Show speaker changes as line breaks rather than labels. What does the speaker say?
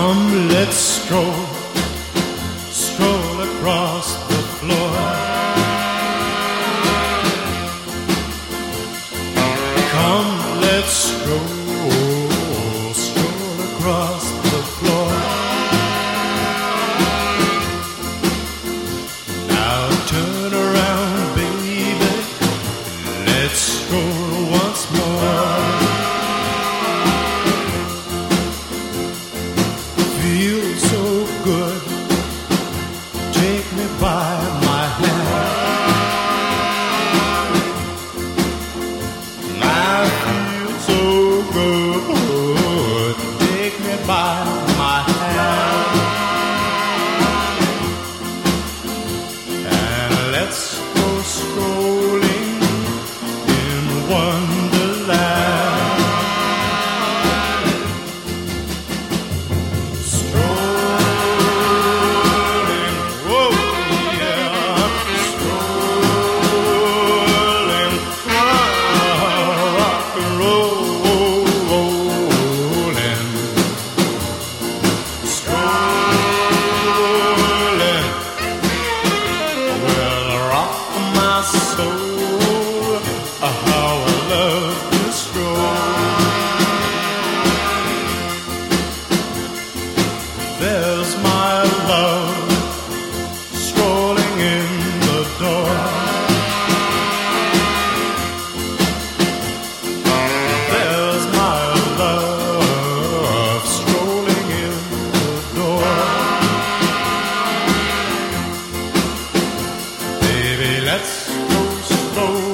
Come, let's stroll, stroll across the floor. Come, let's stroll. Nights. let's go slow.